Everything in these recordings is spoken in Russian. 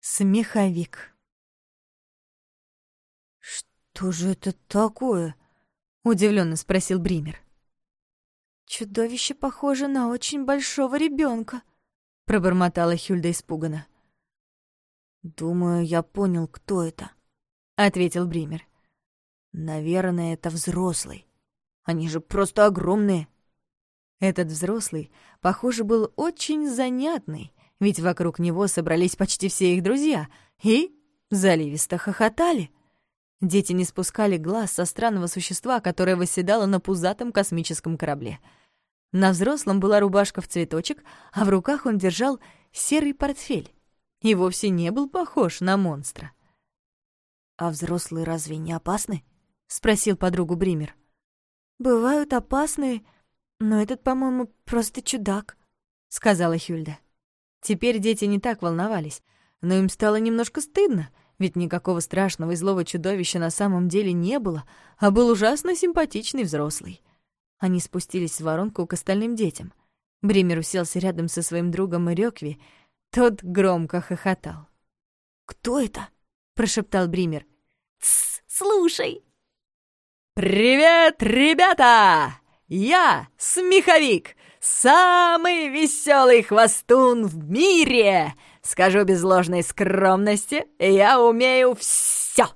Смеховик. «Что же это такое?» — удивленно спросил Бример. «Чудовище похоже на очень большого ребенка, пробормотала Хюльда испуганно. «Думаю, я понял, кто это», — ответил Бример. «Наверное, это взрослый. Они же просто огромные». Этот взрослый, похоже, был очень занятный, ведь вокруг него собрались почти все их друзья и заливисто хохотали. Дети не спускали глаз со странного существа, которое восседало на пузатом космическом корабле. На взрослом была рубашка в цветочек, а в руках он держал серый портфель и вовсе не был похож на монстра. «А взрослые разве не опасны?» — спросил подругу Бример. «Бывают опасные, но этот, по-моему, просто чудак», — сказала Хюльда. Теперь дети не так волновались, но им стало немножко стыдно, ведь никакого страшного и злого чудовища на самом деле не было, а был ужасно симпатичный взрослый. Они спустились в воронку к остальным детям. Бример уселся рядом со своим другом Рёкви, тот громко хохотал. «Кто это?» — прошептал Бример. «Тсс, слушай!» «Привет, ребята! Я Смеховик, самый веселый хвостун в мире! Скажу без ложной скромности, я умею все,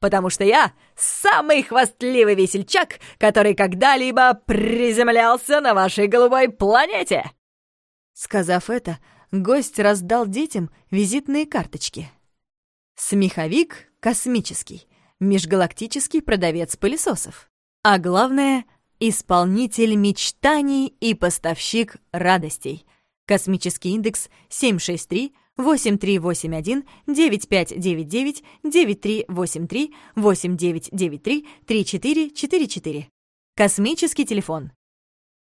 потому что я самый хвастливый весельчак, который когда-либо приземлялся на вашей голубой планете!» Сказав это, гость раздал детям визитные карточки. Смеховик космический, межгалактический продавец пылесосов. А главное — исполнитель мечтаний и поставщик радостей. Космический индекс 763 8381 9599 9383 8993 3444. Космический телефон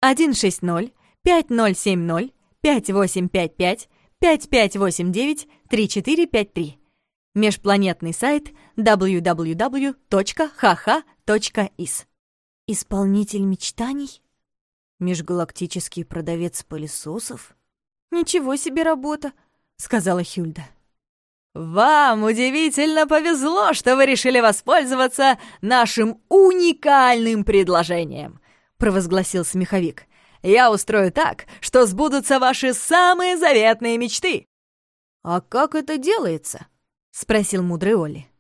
160 5070 5855 5589 3453. Межпланетный сайт www.haha.is. Исполнитель мечтаний? Межгалактический продавец пылесосов? Ничего себе работа, сказала Хюльда. «Вам удивительно повезло, что вы решили воспользоваться нашим уникальным предложением», — провозгласил смеховик. «Я устрою так, что сбудутся ваши самые заветные мечты». «А как это делается?» — спросил мудрый Олли.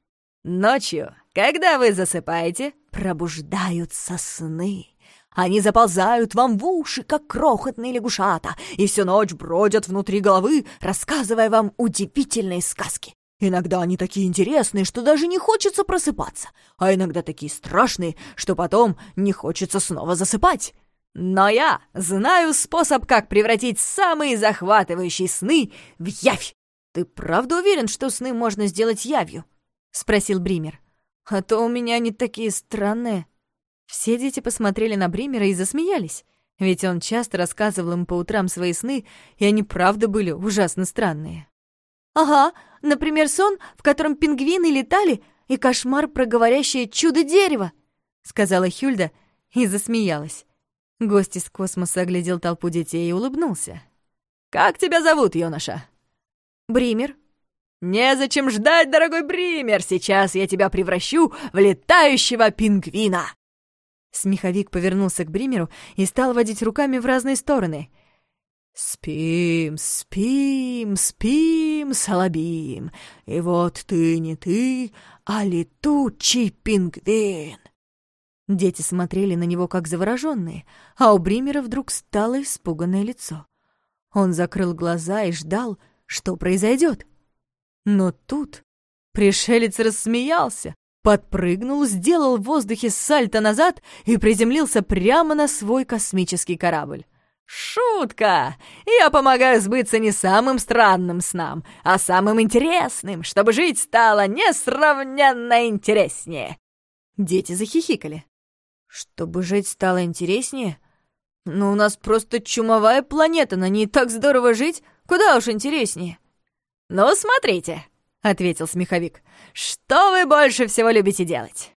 «Ночью, когда вы засыпаете, пробуждаются сны. Они заползают вам в уши, как крохотные лягушата, и всю ночь бродят внутри головы, рассказывая вам удивительные сказки. Иногда они такие интересные, что даже не хочется просыпаться, а иногда такие страшные, что потом не хочется снова засыпать. Но я знаю способ, как превратить самые захватывающие сны в явь. «Ты правда уверен, что сны можно сделать явью?» — спросил Бример. «А то у меня они такие странные». Все дети посмотрели на Бримера и засмеялись, ведь он часто рассказывал им по утрам свои сны, и они правда были ужасно странные. «Ага, например, сон, в котором пингвины летали, и кошмар про говорящее чудо-дерево», — сказала Хюльда и засмеялась. Гость из космоса оглядел толпу детей и улыбнулся. «Как тебя зовут, юноша?» «Бример». «Незачем ждать, дорогой Бример, сейчас я тебя превращу в летающего пингвина!» Смеховик повернулся к Бримеру и стал водить руками в разные стороны. «Спим, спим, спим, салабим, и вот ты не ты, а летучий пингвин!» Дети смотрели на него как завороженные, а у Бримера вдруг стало испуганное лицо. Он закрыл глаза и ждал, что произойдет. Но тут пришелец рассмеялся, подпрыгнул, сделал в воздухе сальто назад и приземлился прямо на свой космический корабль. «Шутка! Я помогаю сбыться не самым странным снам, а самым интересным, чтобы жить стало несравненно интереснее!» Дети захихикали. «Чтобы жить стало интереснее? Но у нас просто чумовая планета, на ней так здорово жить, куда уж интереснее!» «Ну, смотрите!» — ответил смеховик. «Что вы больше всего любите делать?»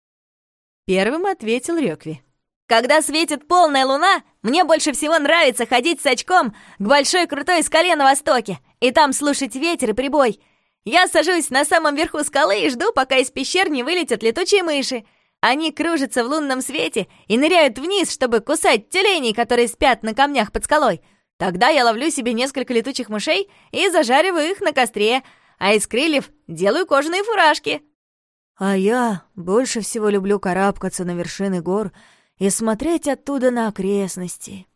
Первым ответил Рёкви. «Когда светит полная луна, мне больше всего нравится ходить с очком к большой крутой скале на востоке и там слушать ветер и прибой. Я сажусь на самом верху скалы и жду, пока из пещер не вылетят летучие мыши. Они кружатся в лунном свете и ныряют вниз, чтобы кусать тюленей, которые спят на камнях под скалой. Тогда я ловлю себе несколько летучих мышей и зажариваю их на костре, а из крыльев делаю кожаные фуражки. А я больше всего люблю карабкаться на вершины гор и смотреть оттуда на окрестности.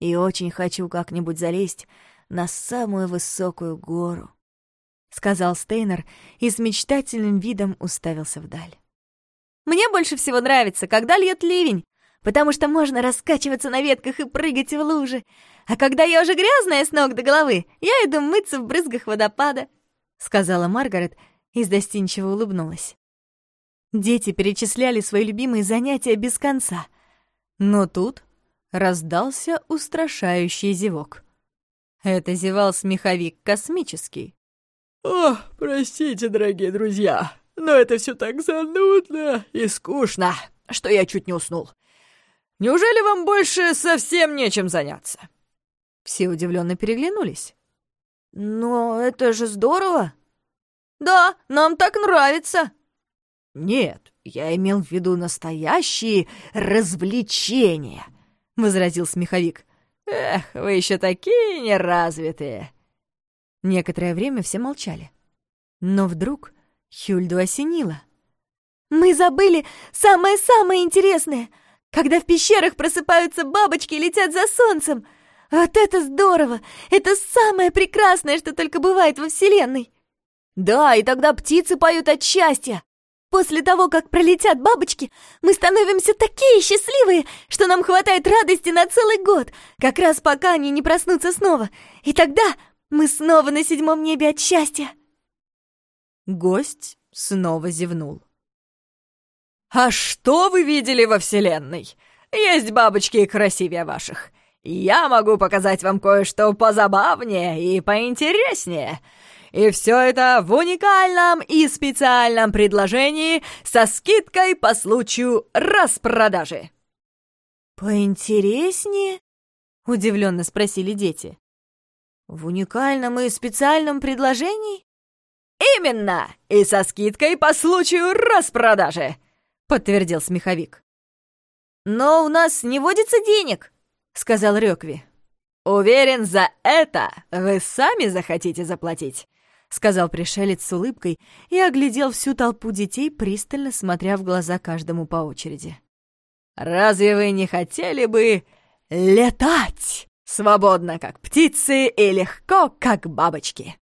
И очень хочу как-нибудь залезть на самую высокую гору. — сказал Стейнер и с мечтательным видом уставился вдаль. «Мне больше всего нравится, когда льет ливень, потому что можно раскачиваться на ветках и прыгать в лужи. А когда я уже грязная с ног до головы, я иду мыться в брызгах водопада», — сказала Маргарет и застенчиво улыбнулась. Дети перечисляли свои любимые занятия без конца. Но тут раздался устрашающий зевок. Это зевал смеховик космический. «О, простите, дорогие друзья, но это все так занудно и скучно, что я чуть не уснул. Неужели вам больше совсем нечем заняться?» Все удивленно переглянулись. «Но это же здорово!» «Да, нам так нравится!» «Нет, я имел в виду настоящие развлечения», — возразил смеховик. «Эх, вы еще такие неразвитые!» Некоторое время все молчали. Но вдруг Хюльду осенило. «Мы забыли самое-самое интересное! Когда в пещерах просыпаются бабочки и летят за солнцем! Вот это здорово! Это самое прекрасное, что только бывает во Вселенной!» «Да, и тогда птицы поют от счастья!» После того, как пролетят бабочки, мы становимся такие счастливые, что нам хватает радости на целый год, как раз пока они не проснутся снова. И тогда мы снова на седьмом небе от счастья!» Гость снова зевнул. «А что вы видели во Вселенной? Есть бабочки красивее ваших. Я могу показать вам кое-что позабавнее и поинтереснее. И все это в уникальном и специальном предложении со скидкой по случаю распродажи». «Поинтереснее?» — удивленно спросили дети. В уникальном и специальном предложении? Именно! И со скидкой по случаю распродажи, подтвердил смеховик. Но у нас не водится денег, сказал Рёкви. Уверен, за это вы сами захотите заплатить. — сказал пришелец с улыбкой и оглядел всю толпу детей, пристально смотря в глаза каждому по очереди. «Разве вы не хотели бы летать?» Свободно, как птицы, и легко, как бабочки.